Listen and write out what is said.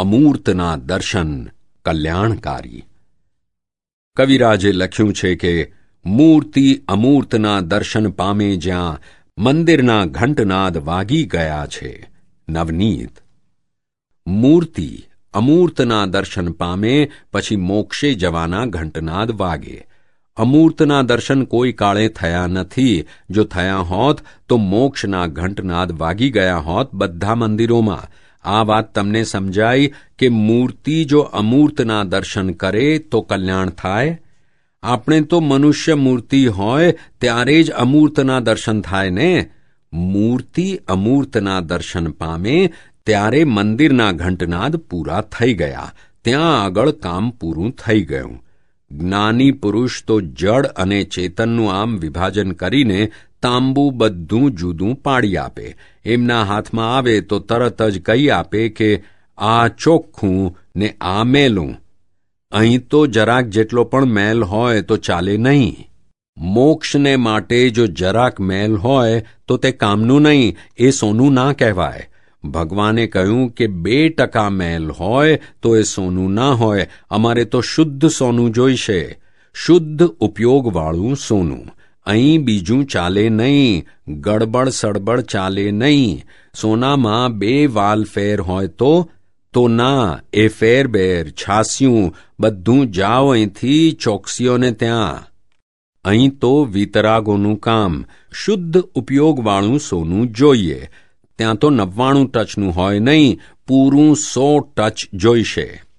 અમૂર્તના દર્શન કલ્યાણકારી. કવિરાજે લખ્યું છે કે, મૂર્તિ અમૂર્તના દર્શન પામે જ્યાં મંદિરના ઘંટનાદ વાગી ગયા છે. નવનીત. મૂર્તિ અમૂર્તના દર્શન પામે પછી મોક્ષે જવાના ઘંટનાદ વાગે. અમૂર્તના દર્શન કોઈ કાળે થયા નથી. જો થયા હોત તો મોક્ષના ઘંટનાદ વાગી ગયા હોત બધા મંદિરોમાં. આ વાત તમને સમજાય કે મૂર્તિ જો અમૂર્તના દર્શન કરે તો કલ્યાણ થાય? આપણે તો મનુષ્ય મૂર્તિ હોય ત્યારે જ અમૂર્તના દર્શન થાય ને? મૂર્તિ અમૂર્તના દર્શન પામે ત્યારે મંદિરના ઘંટનાદ પૂરા થઈ ગયા. ત્યાં આગળ કામ પૂરું થઈ ગયું. જ્ઞાની પુરુષ તો જડ અને ચેતનનું આમ વિભાજન કરીને તાંબુ બધું જુદું પાડી આપે. એમના હાથમાં આવે તો તરત જ કહી આપે કે, આ ચોખ્ખું ને આ મેલું. અહીં તો જરાક જેટલો પણ મેલ હોય તો ચાલે નહીં. મોક્ષને માટે જો જરાક મેલ હોય તો તે કામનું નહીં, એ સોનું ના કહેવાય. ભગવાને કહ્યું કે બે ટકા મેલ હોય તો એ સોનું ના હોય, અમારે તો શુદ્ધ સોનું જોઈશે. શુદ્ધ ઉપયોગવાળું સોનું. અહીં બીજું ચાલે નહીં, ગડબડ સડબડ ચાલે નહીં. સોનામાં બે વાલ ફેર હોય તો તો ના, એ ફેરબેર છાસ્યું, બધું જાઓ અહીંથી ચોકસીઓને ત્યાં. અહીં તો વિતરાગોનું કામ, શુદ્ધ ઉપયોગવાળું સોનું જોઈએ. ત્યાં તો નવ્વાણું ટચનું હોય નહીં પૂરું સો ટચ જોઈશે.